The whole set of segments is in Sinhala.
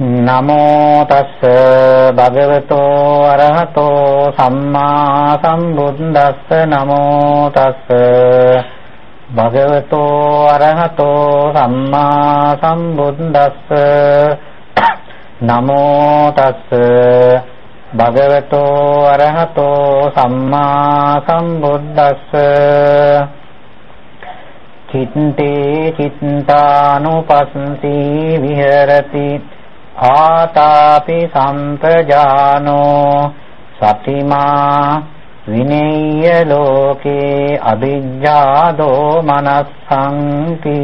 නමෝ තස්ස භගවතෝ අරහතෝ සම්මා සම්බුද්දස්ස. නමෝ තස්ස භගවතෝ අරහතෝ සම්මා සම්බුද්දස්ස. නමෝ තස්ස භගවතෝ අරහතෝ සම්මා සම්බුද්දස්ස. චිත්තේ චිත්තානුපස්සී විහෙරති. ආතාපි සම්පජානෝ සතිමා විනේය ලෝකේ අවිජ්ජාදෝ මනස්සංති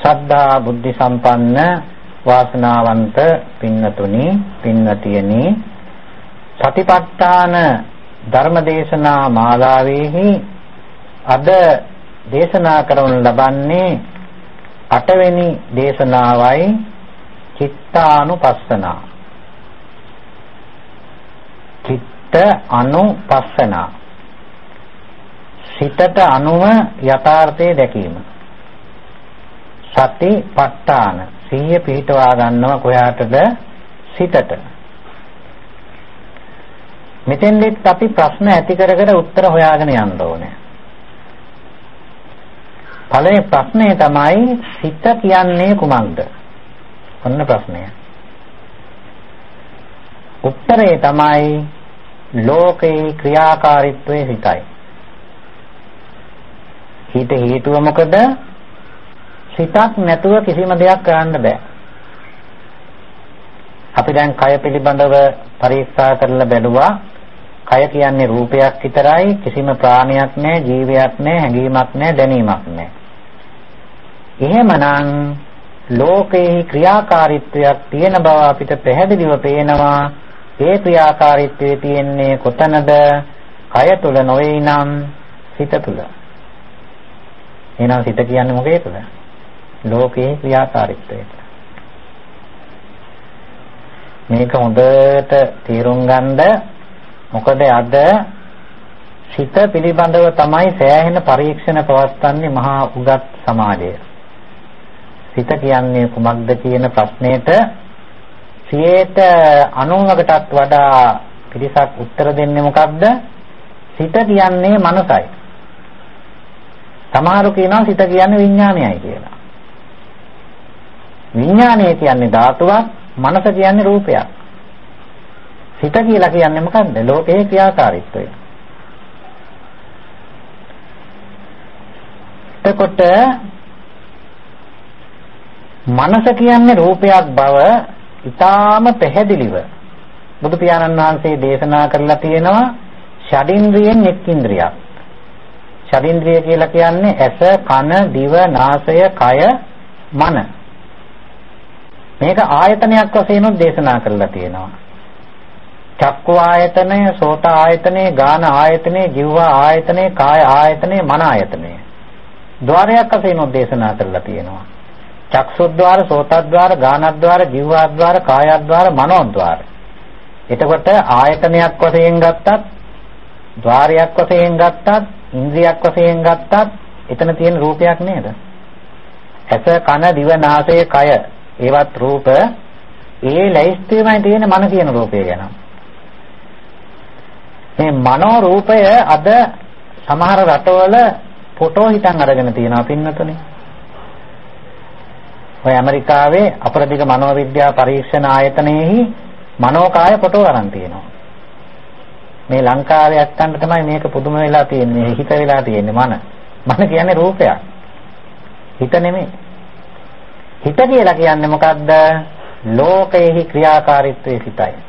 සද්ධා බුද්ධ සම්පන්න වාසනාවන්ත පින්නතුනි පින්නතියනි සතිපට්ඨාන ධර්මදේශනා මාලාවේහි අද දේශනා කරනු ලබන්නේ අටවෙනි දේශනාවයි චිත්තානුපස්සනා. චිත්ත අනුපස්සනා සිතට අනුව යථාර්ථය දැකීම. සති ප ဋ ාණ සිහිය පිහිටවා ගන්නව කොහාටද? සිතට. මෙතෙන්දිත් අපි ප්‍රශ්න ඇති කර කර උත්තර හොයාගෙන යන්න ඕනේ. පළවෙනි ප්‍රශ්නය තමයි සිත කියන්නේ කුමක්ද? ඔන්න ප්‍රශ්නය. උත්තරේ තමයි ලෝකේ ක්‍රියාකාරීත්වයේ සිතයි. හිත හේතුව මොකද? සිතක් නැතුව කිසිම දෙයක් කරන්න බෑ. අපි දැන් කය පිළිබඳව පරීක්ෂා කරලා බැලුවා. කය කියන්නේ රූපයක් විතරයි කිසිම ප්‍රාණයක් නැහැ ජීවයක් නැහැ හැඟීමක් නැහැ දැනීමක් නැහැ. එහෙමනම් ලෝකේ ක්‍රියාකාරීත්වයක් තියෙන බව අපිට පැහැදිලිව පේනවා. ඒ ක්‍රියාකාරීත්වයේ තියෙන්නේ කොතනද? කය තුල නොවේ නම් සිත තුල. එහෙනම් සිත කියන්නේ මොකේද ලෝකේ ක්‍රියාකාරීත්වය මේක හොඳට තේරුම් ගන්න මොකද අද සිත පිළිබඳව තමයි සෑහෙන පරීක්ෂණ පවත්වන්නේ මහා උගත් සමාජය. සිත කියන්නේ කුමක්ද කියන ප්‍රශ්නයට 90කටත් වඩා පිරිසක් උත්තර දෙන්නේ මොකක්ද? සිත කියන්නේ මනසයි. සමහරු කියනවා සිත කියන්නේ විඥානයයි කියලා. විඥානය කියන්නේ ධාතුවක්, මනස කියන්නේ රූපයක්. සිත කියලා කියන්නේ මොකද්ද? ලෝකයේ ක්‍රියාකාරීත්වය. එතකොට මනස කියන්නේ රූපයක් බව ඊටාම පැහැදිලිව බුදු පියාණන් වහන්සේ දේශනා කරලා තියෙනවා ෂඩින්ද්‍රියෙන් එක් ඉන්ද්‍රියක්. ෂඩින්ද්‍රිය කියලා කියන්නේ ඇස, කන, දිව, නාසය, කය, මන. මේක ආයතනයක් වශයෙන් දේශනා කරලා තියෙනවා. චක්කු ආයතනය, සෝත ආයතනය, ගාන ආයතනය, જીව ආයතනය, කාය ආයතනය, මන ආයතනය. ద్వාරයක් වශයෙන් උදේශනා කරලා තියෙනවා. චක්සුද්්වාර, සෝතද්්වාර, ගානද්්වාර, જીවද්්වාර, කායද්්වාර, මනෝද්්වාර. එතකොට ආයතනයක් වශයෙන් ගත්තත්, ద్వාරයක් වශයෙන් ගත්තත්, ඉන්ද්‍රියක් වශයෙන් ගත්තත් එතන තියෙන රූපයක් නේද? ඇස, කන, දිව, නාසය, කය ඒවත් රූප ඒ ලැයිස්තුවේමයි තියෙන මන කියන රූපය ගැන. මේ මනෝ රූපය අද සමහර රටවල ෆොටෝ හිතන් අරගෙන තියෙනවා පින්නතුනේ. ඔය ඇමරිකාවේ අපරදිග මනෝවිද්‍යා පරීක්ෂණ ආයතනයේහි මනෝකාය ෆොටෝ අරන් තියෙනවා. මේ ලංකාවේ ඇත්තන්ට තමයි මේක පුදුම වෙලා තියෙන්නේ හිත වෙලා තියෙන්නේ මන. මන කියන්නේ රූපයක්. හිත නෙමෙයි. හිත කියලා කියන්නේ මොකද්ද? ලෝකයේහි ක්‍රියාකාරීත්වයේ සිටයි.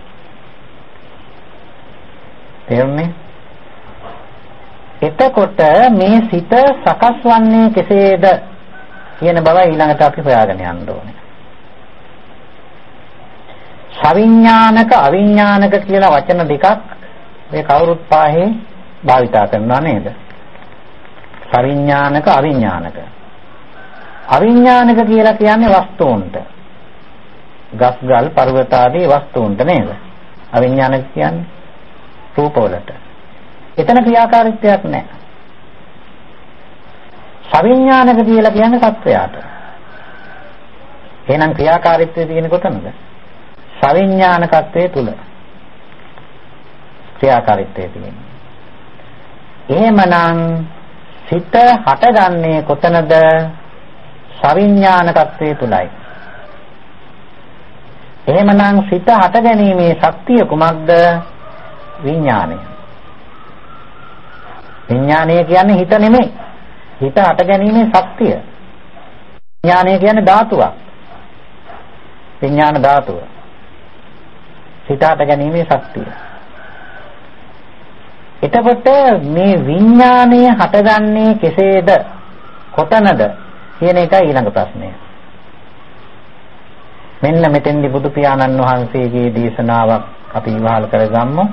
තේරුණේ? එතකොට මේ සිත සකස් වන්නේ කෙසේද කියන බව ඊළඟට අපි හොයාගෙන යන්න ඕනේ. සවිඥානික අවිඥානික කියලා වචන දෙකක් මේ කවුරුත් පාහේ භාවිතා කරනවා නේද? සවිඥානික අවිඥානික. අවිඥානික කියලා කියන්නේ වස්තුන්ට. ගස්ගල් පර්වත ආදී වස්තුන්ට නේද? අවිඥානික කියන්නේ රූපවලට. එතන ක්‍රියාකාරීත්වයක් නැහැ. සවිඥානික කියලා කියන්නේ සත්වයාට. එහෙනම් ක්‍රියාකාරීත්වයේ තියෙන කොතනද? සවිඥානිකත්වයේ තුල. ක්‍රියාකාරීත්වයේ තියෙන. එහෙමනම් සිත හටගන්නේ කොතනද? සවිඥානිකත්වයේ තුලයි. එහෙමනම් සිත හටගැනීමේ ශක්තිය කුමක්ද? විඥානය. විඥානය කියන්නේ හිත නෙමෙයි. හිත හටගැනීමේ ශක්තිය. විඥානය කියන්නේ ධාතුවක්. විඥාන ධාතුව. හිත හටගැනීමේ ශක්තිය. එතකොට මේ විඥානය හටගන්නේ කෙසේද? කොතනද? කියන එකයි ඊළඟ ප්‍රශ්නය. මෙන්න මෙතෙන්දි බුදු පියාණන් වහන්සේගේ දේශනාවක් අපි ඉවහල් කරගම්මු.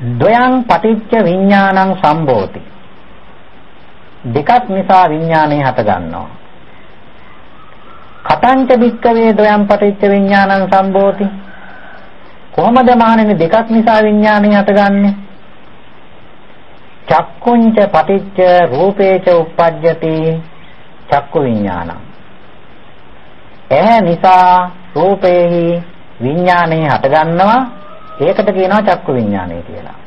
ද්වයං පටිච්ච විඥානං සම්භෝති. දෙකක් නිසා විඥානය හට ගන්නවා. කතංච වික්කවේ ද්වයං පටිච්ච විඥානං සම්භෝති. කොහොමද මහණෙනි දෙකක් නිසා විඥානය හටගන්නේ? චක්කුංච පටිච්ච රූපේච uppajjati චක්කු විඥානං ඇහැ නිසා රූපේහි විඥානය හටගන්නවා ඒකට කියනවා චක්කු විඥානය කියලා.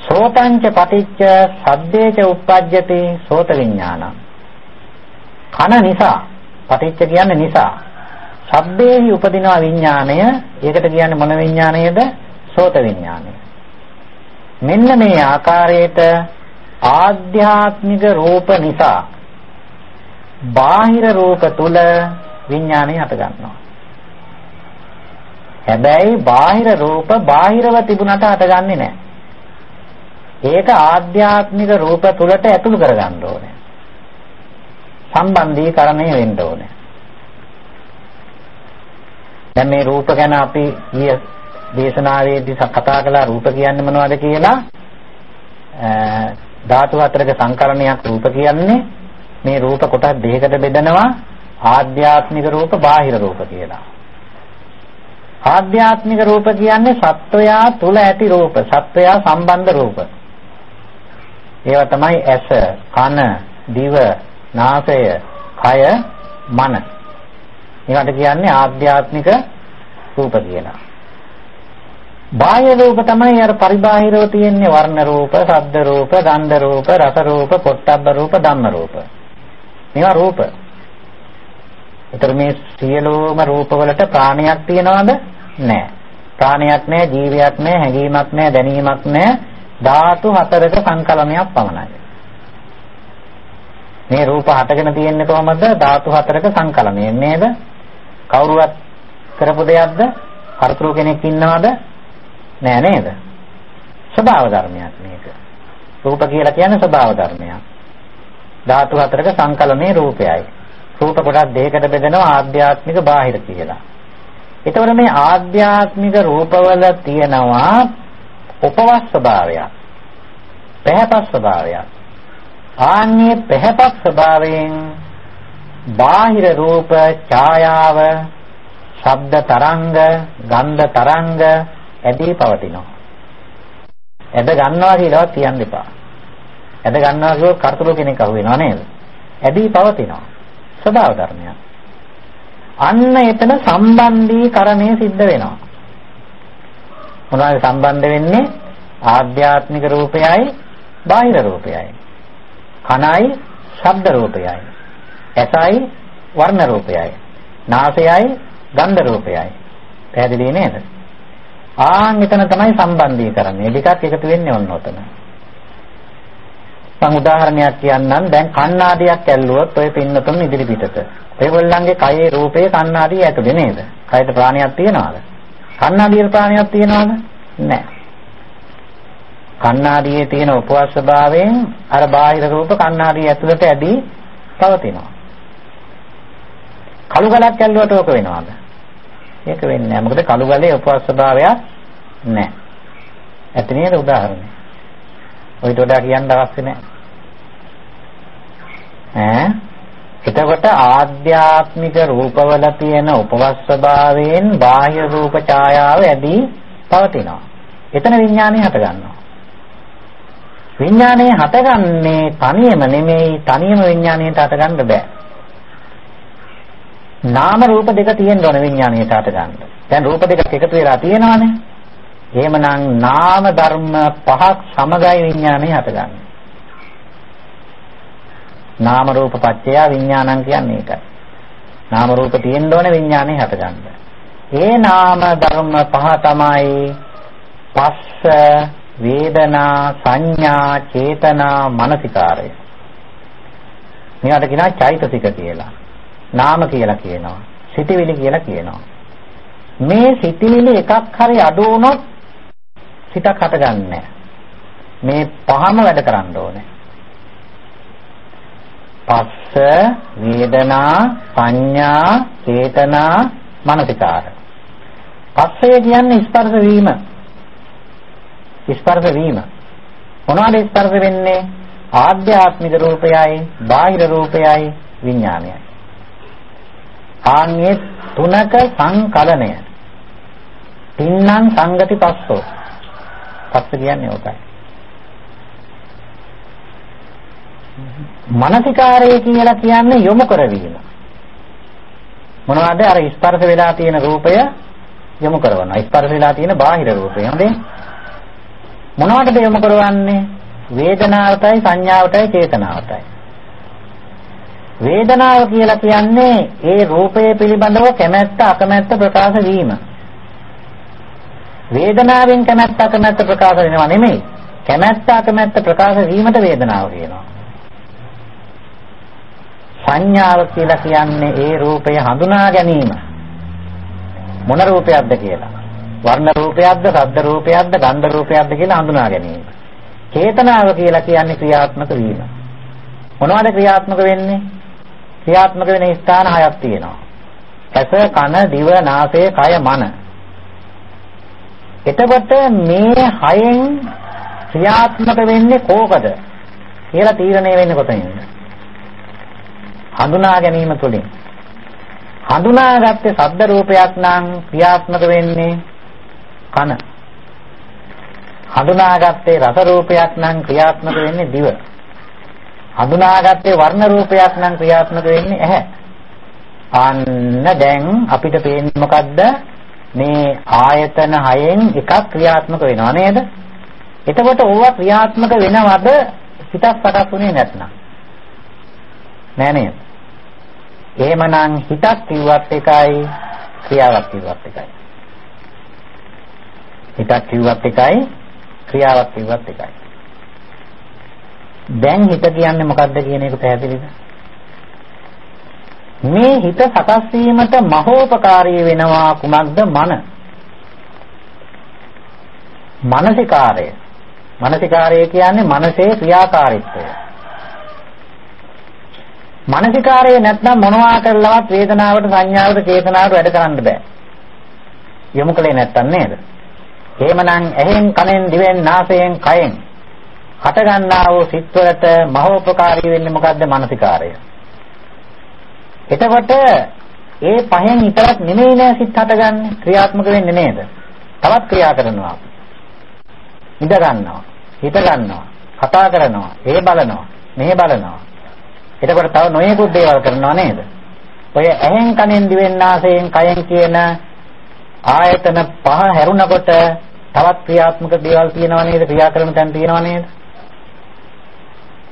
සෝතංච පටිච්ච සද්දේච uppajjati සෝත විඥානං. කන නිසා පටිච්ච කියන්නේ නිසා. සබ්බේහි උපදිනවා විඥානය. ඒකට කියන්නේ මොන විඥානයද? සෝත විඥානය. මෙන්න මේ ආකාරයට ආධ්‍යාත්මික රූප නිසා බාහිර රූප තුල විඥානය හට ගන්නවා. හැබැයි බාහිර රූප බාහිරව තිබුණට හටගන්නේ නැහැ. ඒක ආධ්‍යාත්මික රූප තුලට ඇතුළු කරගන්න ඕනේ. සම්බන්ධීකරණය වෙන්න ඕනේ. දැන් මේ රූප ගැන අපි ඊය දේශනාවේදී කතා කළා රූප කියන්නේ මොනවද කියලා ධාතු හතරක සංකරණයක් රූප කියන්නේ මේ රූප කොටස් දෙකකට බෙදනවා ආධ්‍යාත්මික රූප බාහිර රූප කියලා. ආධ්‍යාත්මික රූප කියන්නේ සත්වයා තුල ඇති රූප, සත්වයා සම්බන්ධ රූප. ඒවා තමයි ඇස, කන, දිව, නාසය, කය, මන. ඒකට කියන්නේ ආධ්‍යාත්මික රූප කියලා. බාහ්‍ය රූප තමයි අර පරිබාහිරව තියෙන්නේ වර්ණ රූප, ශබ්ද රූප, ගන්ධ රූප, රස රූප, පොට්ටබ්බ රූප, ධම්ම රූප. මේවා රූප. ඒතර මේ සියලුම රූපවලට ප්‍රාණයක් තියනවද? නැහැ. ප්‍රාණයක් නැහැ, ජීවියක් නැහැ, හැඟීමක් නැහැ, දැනීමක් නැහැ. ධාතු හතරක සංකලනයක් පමණයි. මේ රූප හටගෙන තියෙන්නේ කොහමද? ධාතු හතරක සංකලනයෙන් නේද? කවුරුවත් කරපු දෙයක්ද? කර්තෘ කෙනෙක් ඉන්නවද? නෑ නේද? ස්වභාව ධර්මයක් මේක. රූප කියලා කියන්නේ ස්වභාව ධර්මයක්. ධාතු හතරක සංකලනයේ රූපයයි. රූප කොටස් දෙකකට බෙදෙනවා ආධ්‍යාත්මික බාහිර කියලා. එතකොට මේ ආධ්‍යාත්මික රූපවල තියෙනවා උපවස් ස්වභාවයක්. පැහැපත් ස්වභාවයක්. ආන්නේ පැහැපත් ස්වභාවයෙන් බාහිර රූප ඡායාව ශබ්ද තරංග ගන්ධ තරංග ඇදී පවතිනවා. ඇද ගන්නවා කියලාවත් කියන්න එපා. ඇද ගන්නවා කියෝ කර්තෘ කෙනෙක් අහු වෙනව නේද? ඇදී පවතිනවා. ස්වභාව ධර්මයක්. අන්න එතන සම්බන්ධීකරණය සිද්ධ වෙනවා. මොනවද සම්බන්ධ වෙන්නේ? ආධ්‍යාත්මික රූපයයි බාහිර රූපයයි. කනයි ශබ්ද රූපයයි. ඇසයි වර්ණ රූපයයි. නාසයයි ගන්ධ රූපයයි. පැහැදිලි නේද? ආන් එතන තමයි සම්බන්ධීකරණය. දෙකක් එකතු වෙන්නේ ඔන්න ඔතන. මම උදාහරණයක් කියන්නම් දැන් කණ්ණාඩියක් ඇල්ලුවොත් ඔය පින්නතුන් ඉදිරි පිටත. ඒගොල්ලන්ගේ කයේ රූපේ කණ්ණාඩිය ඇතුලේ නේද? කයට ප්‍රාණයක් තියනවද? කණ්ණාඩියේ ප්‍රාණයක් තියනවද? නැහැ. කණ්ණාඩියේ තියෙන උපවාස ස්වභාවයෙන් අර බාහිර රූප කණ්ණාඩිය ඇතුළට ඇදී පවතිනවා. කළු ගලක් ඇල්ලුවට ඕක වෙනවද? ඒක වෙන්නේ නැහැ. මොකද කළු ගලේ උපවාස ස්වභාවයක් නැහැ. ඇත්ත නේද උදාහරණය? ඔයිට වඩා කියන්න අවශ්‍ය නැහැ. ඈ එතකොට ආධ්‍යාත්මික රූපවල තියෙන උපවස් ස්වභාවයෙන් බාහ්‍ය රූප ඡායාව ඇදී පවතිනවා. එතන විඥානය හට ගන්නවා. විඥානයේ හටගන්නේ තනියම නෙමෙයි තනියම විඥාණයට හටගන්න බෑ. නාම රූප දෙක තියෙන්න ඕන විඥාණයට හටගන්න. දැන් රූප දෙකක් එකතු වෙලා තියෙනවානේ. එහෙමනම් නාම ධර්ම පහක් සමගයි විඥාණය හටගන්නේ. නාම රූප පත්‍ය විඥානං කියන්නේ ඒකයි. නාම රූප තියෙන්න ඕනේ විඥානේ හටගන්න. ඒ නාම ධර්ම පහ තමයි පස්ස වේදනා සංඥා චේතනා මනසිකාරය. මේවට කියනවා චෛතසික කියලා. නාම කියලා කියනවා. සිටිවිලි කියලා කියනවා. මේ සිටිවිලි එකක් හරි අඩු වුණොත් සිතක් හටගන්නේ මේ පහම වැඩ කරන්න ඕනේ. පස්ස වේදනා සංඥා චේතනා මනසිකාර. පස්සය කියන්නේ ස්පර්ශ වීම. ස්පර්ශ වීම. මොනවද ස්පර්ශ වෙන්නේ? ආධ්‍යාත්මික රූපයයි බාහිර රූපයයි විඥානයයි. ආන්‍ය තුනක සංකලනය. තින්නම් සංගති පස්සෝ. පස්ස කියන්නේ ඕකයි මානසිකාරය කියලා කියන්නේ යොමු කරවීම. මොනවද අර ස්පර්ශ වෙලා තියෙන රූපය යොමු කරනවා. ස්පර්ශ වෙලා තියෙන බාහිර රූපය. හොඳේ. මොනවටද යොමු කරවන්නේ? වේදනාවටයි සංඥාවටයි චේතනාවටයි. වේදනාව කියලා කියන්නේ ඒ රූපය පිළිබඳව කැමැත්ත අකමැත්ත ප්‍රකාශ වීම. වේදනාවෙන් කැමැත්ත අකමැත්ත ප්‍රකාශ වෙනවා නෙමෙයි. කැමැත්ත අකමැත්ත ප්‍රකාශ වීමට වේදනාව කියනවා. සංඥාව කියලා කියන්නේ ඒ රූපය හඳුනා ගැනීම. මොන රූපයක්ද කියලා. වර්ණ රූපයක්ද, ශබ්ද රූපයක්ද, ගන්ධ රූපයක්ද කියලා හඳුනා ගැනීම. චේතනාව කියලා කියන්නේ ක්‍රියාත්මක වීම. මොනවද ක්‍රියාත්මක වෙන්නේ? ක්‍රියාත්මක වෙන ස්ථාන හයක් තියෙනවා. ඇස, කන, දිව, නාසය, කය, මන. එතකොට මේ හයෙන් ක්‍රියාත්මක වෙන්නේ කෝකද කියලා තීරණය වෙන්නේ කොතනින්ද? හඳුනා ගැනීම තුළින්. හඳුනාගත්තේ ශබ්ද රූපයක් නම් ක්‍රියාත්මක වෙන්නේ කන. හඳුනාගත්තේ රස රූපයක් නම් ක්‍රියාත්මක වෙන්නේ දිව. හඳුනාගත්තේ වර්ණ රූපයක් නම් ක්‍රියාත්මක වෙන්නේ ඇහැ. අන්න දැන් අපිට පේන්නේ මොකද්ද? මේ ආයතන හයෙන් එකක් ක්‍රියාත්මක වෙනවා නේද එතකොට ඕවා ක්‍රියාත්මක වෙනවද හිතක් සකස් වුණේ නැත්නම් නෑ නේද? එහෙමනම් හිතක් කිව්වත් එකයි ක්‍රියාවක් කිව්වත් එකයි. හිතක් කිව්වත් එකයි ක්‍රියාවක් කිව්වත් එකයි. දැන් හිත කියන්නේ මොකද්ද කියන එක පැහැදිලිද? මේ හිත සකස් වීමට මහෝපකාරී වෙනවා කුමක්ද මන? මානසිකාරය. මානසිකාරය කියන්නේ මනසේ ක්‍රියාකාරීත්වය. මානසිකාරය නැත්නම් මොනවා කරලවත් වේදනාවට සංඥාවට චේතනාවට වැඩ කරන්න බෑ. යොමු කලේ නැත්තම් නේද? එහෙමනම් ඇහෙන් කනෙන් දිවෙන් නාසයෙන් කයෙන් හට ගන්නා වූ සිත්වලට මහෝපකාරී වෙන්නේ මොකද්ද මානසිකාරය? එතකොට ඒ පහෙන් විතරක් නෙමෙයි නෑ සිත් හටගන්නේ ක්‍රියාත්මක වෙන්නේ නේද? තවත් ක්‍රියා කරනවා. ඉඳ ගන්නවා, හිත ගන්නවා, කතා කරනවා, ඒ බලනවා, මෙහෙ බලනවා. එතකොට තව නොයෙකුත් දේවල් කරනවා නේද? ඔය ඇහෙන් කනෙන් දිවෙන් නාසයෙන් කයෙන් කියන ආයතන පහ හැරුණකොට තවත් ක්‍රියාත්මක දේවල් තියෙනවා නේද? ක්‍රියා කරන තැන් තියෙනවා නේද?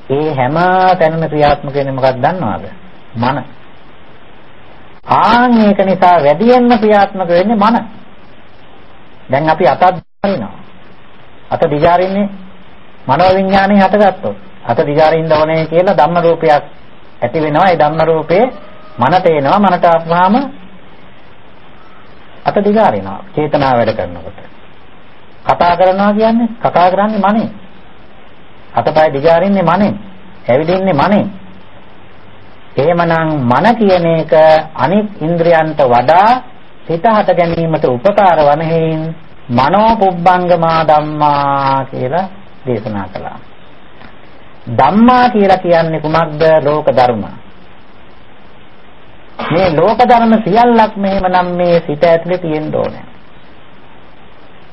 ඒ හැම තැනම ක්‍රියාත්මක වෙන්නේ මොකක්ද දන්නවද? මන. ආන් ඒක නිසා වැඩියෙන්ම ක්‍රියාත්මක වෙන්නේ මන. දැන් අපි අතක් දිගාරිනවා. අත දිගාරින්නේ මනෝ විඥාණය හටගත්තොත්. අත දිගාරින්න ඕනේ කියලා ධම්ම රූපයක් ඇති වෙනවා ඒ ධම්ම රූපේ මනට එනවා මනට ආපුවාම අත දිගාරිනවා චේතනාව වැඩ කරනකොට කතා කරනවා කියන්නේ කතා කරන්නේ මනේ අතපය දිගාරින්නේ මනේ ඇවිදින්නේ මනේ එහෙමනම් මන කියන එක අනිත් ඉන්ද්‍රයන්ට වඩා හිත හට ගැනීමට උපකාර වන හේයින් මනෝ පුබ්බංගමා ධම්මා කියලා දේශනා කළා ධම්මා කියලා කියන්නේ කුමක්ද? ලෝක ධර්ම. මේ ලෝක ධර්ම සියල්ලක් මෙහෙමනම් මේ සිත ඇතුලේ තියෙන්න ඕනේ.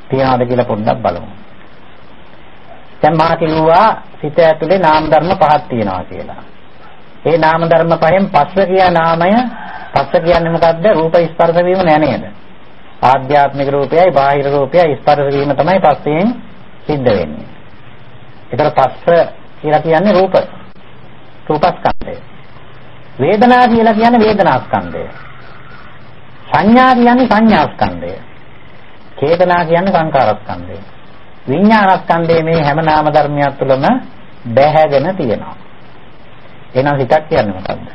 තියනවාද කියලා පොඩ්ඩක් බලමු. දැන් මා කිව්වා සිත ඇතුලේ නාම ධර්ම පහක් තියෙනවා කියලා. ඒ නාම ධර්ම පහෙන් පස්ස කියා නාමය පස්ස කියන්නේ මොකද්ද? රූප ස්පර්ශ වීම නෑ නේද? ආධ්‍යාත්මික රූපයයි බාහිර රූපයයි ස්පර්ශ වීම තමයි පස්සෙන් සිද්ධ වෙන්නේ. ඒතර පස්ස කියලා කියන්නේ රූප. රූපස්කන්ධය. වේදනා කියලා කියන්නේ වේදනාස්කන්ධය. සංඥා කියන්නේ සංඥාස්කන්ධය. චේතනා කියන්නේ සංකාරස්කන්ධය. විඥානස්කන්ධයේ මේ හැම නාම ධර්මයක් තුළම බැහැගෙන තියෙනවා. එහෙනම් හිතක් කියන්නේ මොකද්ද?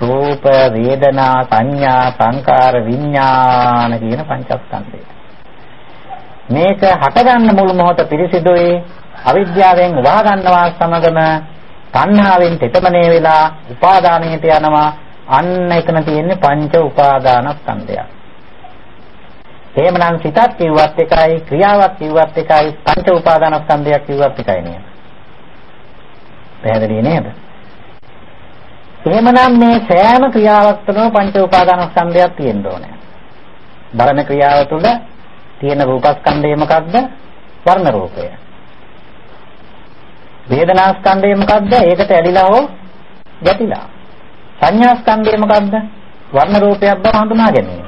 රූප, වේදනා, සංඥා, සංකාර, විඥාන කියන පංචස්කන්ධය. මේක හටගන්න මුල් මොහොත පිරිසිදුයි අවිද්‍යාවෙන් වහ ගන්නවා සමගම තණ්හාවෙන් තෙතමනේ වෙලා උපාදානයට යනවා අන්න එතන තියෙන්නේ පංච උපාදානස්කන්ධයක්. එහෙමනම් සිතක් කිව්වත් එකයි ක්‍රියාවක් කිව්වත් එකයි පංච උපාදානස්කන්ධයක් කිව්වත් එකයි නේද? පැහැදිලි නේද? එහෙමනම් මේ සෑම ක්‍රියාවක් තුළම පංච උපාදානස්කන්ධයක් තියෙන්න ඕනේ. බලන ක්‍රියාව තුළ තියෙන රූපස්කන්ධය මොකක්ද? වර්ණ රූපය. වේදනාස්කන්ධය මොකක්ද? ඒකට ඇලිලා හෝ ගැටිලා. සංඥාස්කන්ධය මොකක්ද? වර්ණ රූපයක් බව හඳුනා ගැනීම.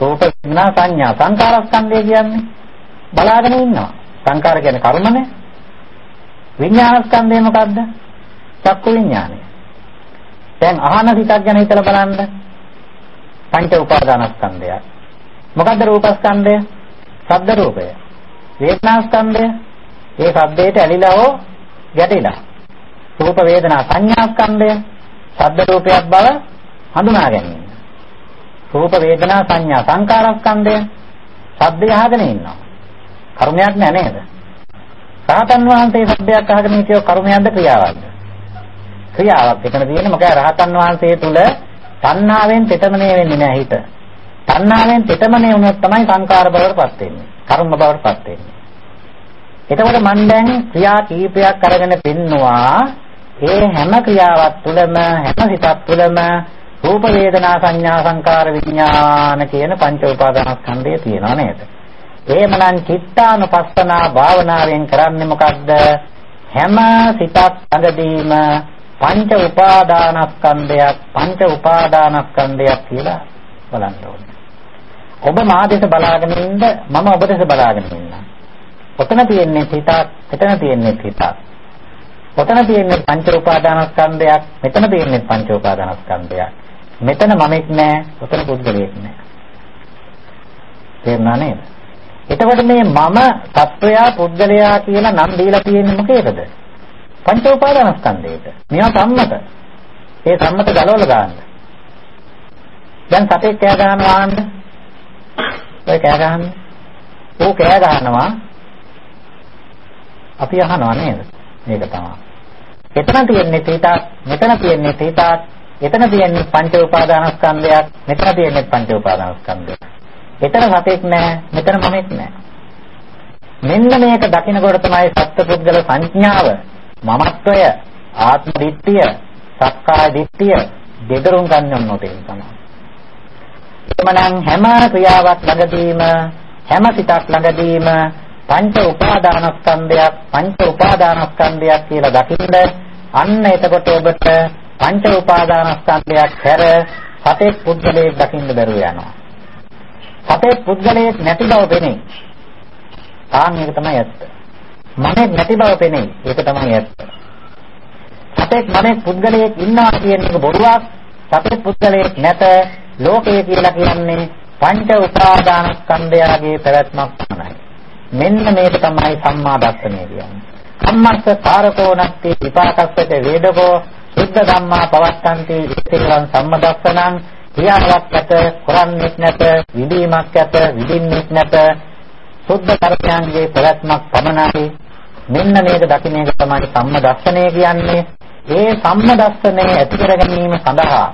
රූප වේදනා සංඥා සංකාරස්කන්ධය කියන්නේ බලාගෙන ඉන්නවා. සංකාර කියන්නේ කර්මනේ. විඥානස්කන්ධය මොකක්ද? චක්කු විඥානය. දැන් අහන හිතක් ගැන හිතලා බලන්න. පංච උපාදානස්කන්ධය. මොකද්ද රූපස්කන්ධය? ශබ්ද රූපය. වේදනාස්කන්ධය. ඒ ශබ්දයට ඇලිලා හෝ ගැටිලා. රූප වේදනා සංඥාස්කන්ධය ශබ්ද රූපයක් බව හඳුනා ගැනීම. රූප වේදනා සංඥා සංකාරස්කන්ධය ශබ්දය අහගෙන ඉන්නවා. කර්මයක් නෑ නේද? රහතන් වහන්සේ ශබ්දයක් අහගෙන හිටියෝ කර්මයක්ද ක්‍රියාවක්ද? ක්‍රියාවක්. එතන තියෙන්නේ මොකද රහතන් වහන්සේ තුල තණ්හාවෙන් තෙතමනේ වෙන්නේ නෑ හිත. තණ්හාවෙන් තෙතමනේ වුණොත් තමයි සංකාර බවටපත් වෙන්නේ. කර්ම බවටපත් වෙන්නේ. එතකොට මම දැන් ක්‍රියා කීපයක් අරගෙන පෙන්නවා ඒ හැම ක්‍රියාවක් තුළම හැම හිතක් තුළම රූප වේදනා සංඥා සංකාර විඥාන කියන පංච උපාදානස්කන්ධය තියෙනවා නේද? එහෙමනම් චිත්තානුපස්සනා භාවනාවෙන් කරන්නේ මොකද්ද? හැම සිතක් ළඟදීම පංච උපාදානස්කන්ධයක් පංච උපාදානස්කන්ධයක් කියලා බලන්න ඕනේ. ඔබ මා දෙස බලාගෙන ඉන්න මම ඔබ දෙස බලාගෙන ඉන්නම්. ඔතන තියෙන්නේ හිතක්, එතන තියෙන්නේ හිතක්. ඔතන තියෙන්නේ පංච උපාදානස්කන්ධයක්, මෙතන තියෙන්නේ පංච උපාදානස්කන්ධයක්. මෙතන මමෙක් නෑ, ඔතන පුද්ගලයෙක් නෑ. තේරුණා නේද? එතකොට මේ මම සත්වයා පුද්ගලයා කියලා නම් දීලා තියෙන්නේ මොකේද? පංච උපාදානස්කන්ධයට. මේවා සම්මත. ඒ සම්මත ගලවලා දාන්න. දැන් සතෙක් කෑ ගහනවා ආන්න. ඔය කෑ ගහන්නේ. ਉਹ කෑ ගහනවා. අපි අහනවා නේද? මේක තමයි. එතන තියෙන්නේ තීතක්, මෙතන තියෙන්නේ තීතක්, එතන තියෙන්නේ පංච උපාදානස්කන්ධයක්, මෙතන තියෙන්නේ පංච උපාදානස්කන්ධයක්. එතන සතෙක් නෑ, මෙතන මමෙක් නෑ. මෙන්න මේක දකිනකොට තමයි සත්පුද්ගල සංඥාව, මමත්වය, ආත්ම දිට්ඨිය, සක්කාය දිට්ඨිය දෙදරුම් ගන්න ඕනේ තමයි. එමනම් හැම ක්‍රියාවක් ළඟදීම හැම සිතක් ළඟදීම පංච උපාදානස්කන්ධයක් පංච උපාදානස්කන්ධයක් කියලා දකින්න අන්න එතකොට ඔබට පංච උපාදානස්කන්ධයක් හැර සතේ පුද්ගලයෙක් දකින්න බැරුව යනවා. සතේ පුද්ගලයෙක් නැති බව පෙනේ. තාන් මේක තමයි ඇත්ත. මනෙක් නැති බව පෙනේ. ඒක තමයි ඇත්ත. සතේ මනෙක් පුද්ගලයෙක් ඉන්නවා කියන එක බොරුවක්. සතේ පුද්ගලයෙක් නැත ලෝකය කියලා කියන්නේ පංච උපාදානස්කන්ධයගේ පැවැත්මක් පමණයි. මෙන්න මේක තමයි සම්මා දර්ශනය කියන්නේ. කම්මස්ස කාරකෝ නැත්ති විපාකස්සක වේදකෝ සුද්ධ ධම්මා පවත්තන්ති ඉතිරං සම්මදස්සනං ක්‍රියාවක් ඇත කරන්නේත් නැත විදීමක් ඇත විදින්නෙත් නැත සුද්ධ කර්මයන්ගේ ප්‍රවැත්මක් පමණයි මෙන්න මේක දකින්න එක තමයි සම්මදස්සනය කියන්නේ. ඒ සම්මදස්සනය ඇති කර ගැනීම සඳහා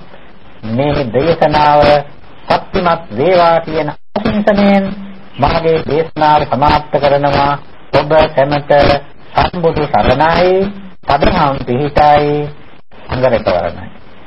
මේ දේශනාව ශක්තිමත් වේවා කියන ආශිංසනයෙන් මාගේ දේශනාව සමාප්ත කරනවා. ඔබ සැමට සම්බුදු සරණයි. පදහම් පිහිටයි. අංගරක වරණයි